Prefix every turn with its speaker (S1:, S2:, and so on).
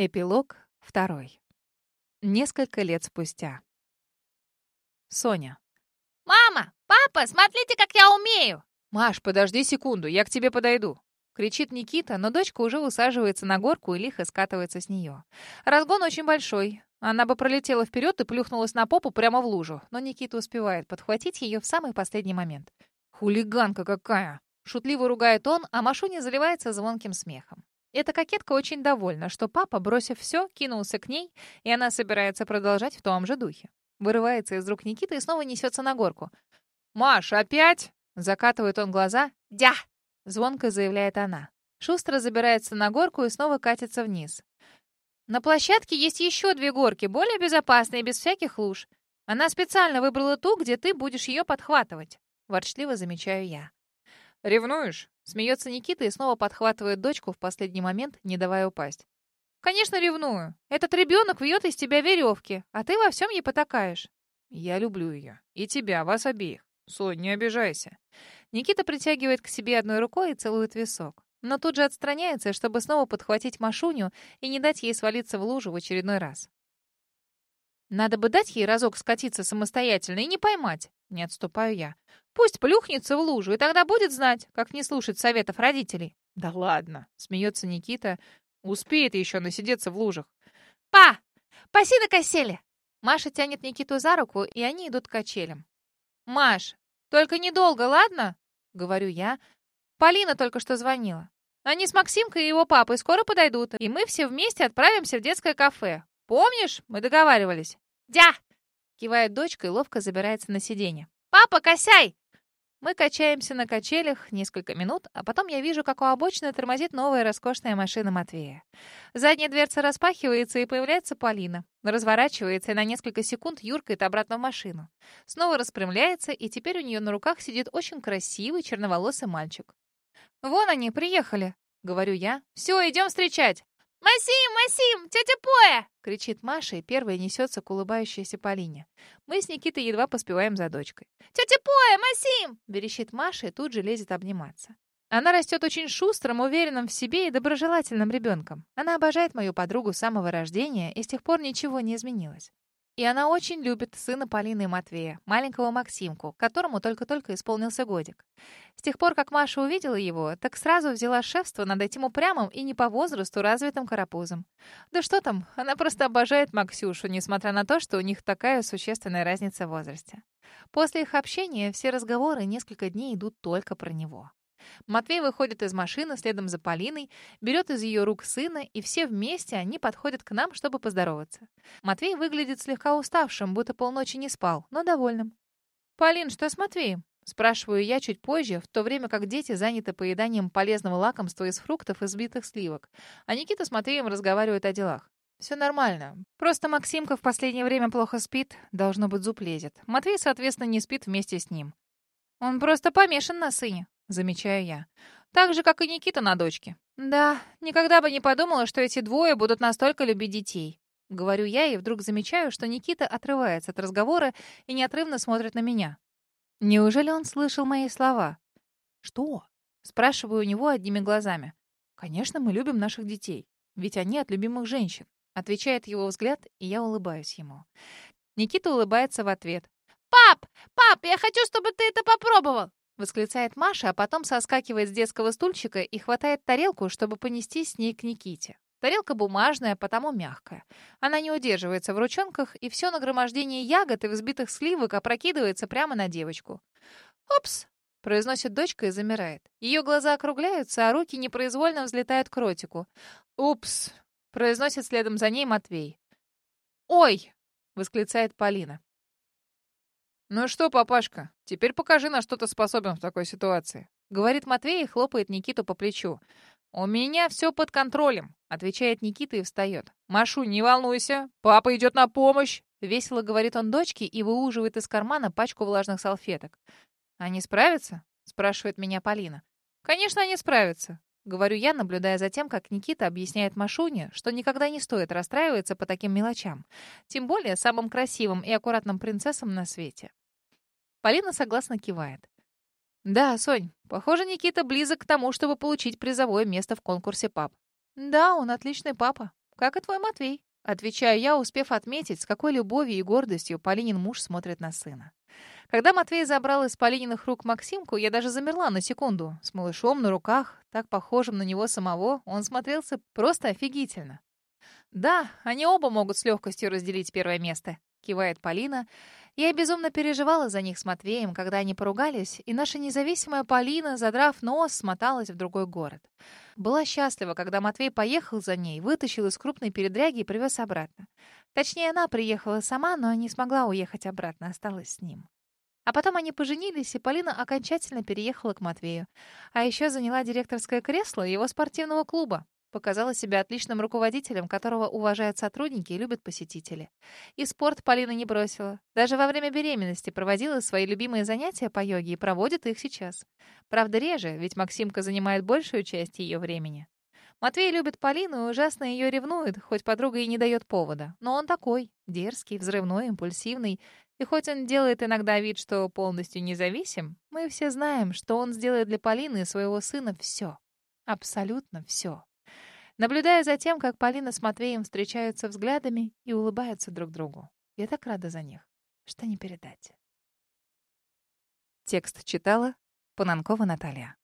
S1: Эпилог второй. Несколько лет спустя. Соня.
S2: «Мама! Папа! Смотрите, как я умею!»
S1: «Маш, подожди секунду, я к тебе подойду!» Кричит Никита, но дочка уже усаживается на горку и лихо скатывается с нее. Разгон очень большой. Она бы пролетела вперед и плюхнулась на попу прямо в лужу, но Никита успевает подхватить ее в самый последний момент. «Хулиганка какая!» Шутливо ругает он, а Машуня заливается звонким смехом. Эта кокетка очень довольна, что папа, бросив все, кинулся к ней, и она собирается продолжать в том же духе. Вырывается из рук Никиты и снова несется на горку. «Маш, опять?» — закатывает он глаза.
S2: «Дя!»
S1: — звонко заявляет она. Шустро забирается на горку и снова катится вниз. На площадке есть еще две горки, более безопасные, без всяких луж. Она специально выбрала ту, где ты будешь ее подхватывать. Ворчливо замечаю я. «Ревнуешь?» Смеется Никита и снова подхватывает дочку в последний момент, не давая упасть. «Конечно, ревную. Этот ребенок вьет из тебя веревки, а ты во всем ей потакаешь». «Я люблю ее. И тебя, вас обеих. Сонь, не обижайся». Никита притягивает к себе одной рукой и целует висок. Но тут же отстраняется, чтобы снова подхватить Машуню и не дать ей свалиться в лужу в очередной раз. Надо бы дать ей разок скатиться самостоятельно и не поймать. Не отступаю я. Пусть плюхнется в лужу, и тогда будет знать, как не слушать советов родителей. Да ладно, смеется Никита. Успеет еще насидеться в лужах.
S2: Па! Паси на косели!
S1: Маша тянет Никиту за руку, и они идут к качелям. «Маш, только недолго, ладно?» — говорю я. Полина только что звонила. Они с Максимкой и его папой скоро подойдут, и мы все вместе отправимся в детское кафе. Помнишь, мы договаривались?
S2: «Дя!»
S1: — кивает дочка и ловко забирается на сиденье.
S2: «Папа, косяй!»
S1: Мы качаемся на качелях несколько минут, а потом я вижу, как у обочины тормозит новая роскошная машина Матвея. Задняя дверца распахивается, и появляется Полина. Разворачивается и на несколько секунд юркает обратно в машину. Снова распрямляется, и теперь у нее на руках сидит очень красивый черноволосый мальчик. «Вон они, приехали», — говорю я. «Все, идем встречать».
S2: «Масим, Масим, тетя Поя!»
S1: — кричит Маша, и первая несется к улыбающейся Полине. Мы с Никитой едва поспеваем за дочкой.
S2: «Тетя Поя, Масим!»
S1: — верещит Маша и тут же лезет обниматься. Она растет очень шустрым, уверенным в себе и доброжелательным ребенком. Она обожает мою подругу с самого рождения, и с тех пор ничего не изменилось. И она очень любит сына Полины и Матвея, маленького Максимку, которому только-только исполнился годик. С тех пор, как Маша увидела его, так сразу взяла шефство над этим упрямым и не по возрасту развитым карапузом. Да что там, она просто обожает Максюшу, несмотря на то, что у них такая существенная разница в возрасте. После их общения все разговоры несколько дней идут только про него. Матвей выходит из машины следом за Полиной, берет из ее рук сына, и все вместе они подходят к нам, чтобы поздороваться. Матвей выглядит слегка уставшим, будто полночи не спал, но довольным. «Полин, что с Матвеем?» Спрашиваю я чуть позже, в то время как дети заняты поеданием полезного лакомства из фруктов и сбитых сливок, а Никита с Матвеем разговаривают о делах. Все нормально. Просто Максимка в последнее время плохо спит, должно быть, зуб лезет. Матвей, соответственно, не спит вместе с ним. Он просто помешан на сыне замечаю я. Так же, как и Никита на дочке. Да, никогда бы не подумала, что эти двое будут настолько любить детей. Говорю я и вдруг замечаю, что Никита отрывается от разговора и неотрывно смотрит на меня. Неужели он слышал мои слова? Что? Спрашиваю у него одними глазами. Конечно, мы любим наших детей, ведь они от любимых женщин. Отвечает его взгляд, и я улыбаюсь ему. Никита улыбается в ответ.
S2: «Пап! Пап, я хочу, чтобы ты это попробовал!»
S1: Восклицает Маша, а потом соскакивает с детского стульчика и хватает тарелку, чтобы понести с ней к Никите. Тарелка бумажная, потому мягкая. Она не удерживается в ручонках, и все нагромождение ягод и взбитых сливок опрокидывается прямо на девочку. «Опс!» — произносит дочка и замирает. Ее глаза округляются, а руки непроизвольно взлетают к ротику. «Упс!» — произносит следом за ней Матвей. «Ой!» — восклицает Полина. «Ну что, папашка, теперь покажи, на что ты способен в такой ситуации», — говорит Матвей и хлопает Никиту по плечу. «У меня все под контролем», — отвечает Никита и встает. «Машу, не волнуйся, папа идет на помощь», — весело говорит он дочке и выуживает из кармана пачку влажных салфеток. «Они справятся?» — спрашивает меня Полина. «Конечно, они справятся», — говорю я, наблюдая за тем, как Никита объясняет Машуне, что никогда не стоит расстраиваться по таким мелочам, тем более самым красивым и аккуратным принцессам на свете. Полина согласно кивает. «Да, Сонь, похоже, Никита близок к тому, чтобы получить призовое место в конкурсе пап». «Да, он отличный папа», как и твой Матвей. Отвечаю я, успев отметить, с какой любовью и гордостью Полинин муж смотрит на сына. Когда Матвей забрал из Полининых рук Максимку, я даже замерла на секунду. С малышом на руках, так похожим на него самого, он смотрелся просто офигительно. «Да, они оба могут с легкостью разделить первое место», — кивает Полина. Я безумно переживала за них с Матвеем, когда они поругались, и наша независимая Полина, задрав нос, смоталась в другой город. Была счастлива, когда Матвей поехал за ней, вытащил из крупной передряги и привез обратно. Точнее, она приехала сама, но не смогла уехать обратно, осталась с ним. А потом они поженились, и Полина окончательно переехала к Матвею. А еще заняла директорское кресло его спортивного клуба. Показала себя отличным руководителем, которого уважают сотрудники и любят посетители. И спорт Полина не бросила. Даже во время беременности проводила свои любимые занятия по йоге и проводит их сейчас. Правда, реже, ведь Максимка занимает большую часть ее времени. Матвей любит Полину и ужасно ее ревнует, хоть подруга и не дает повода. Но он такой, дерзкий, взрывной, импульсивный. И хоть он делает иногда вид, что полностью независим, мы все знаем, что он сделает для Полины и своего сына все. Абсолютно все. Наблюдая за тем, как Полина с Матвеем встречаются взглядами и улыбаются друг другу. Я так рада за них, что не передать. Текст читала Пананкова Наталья.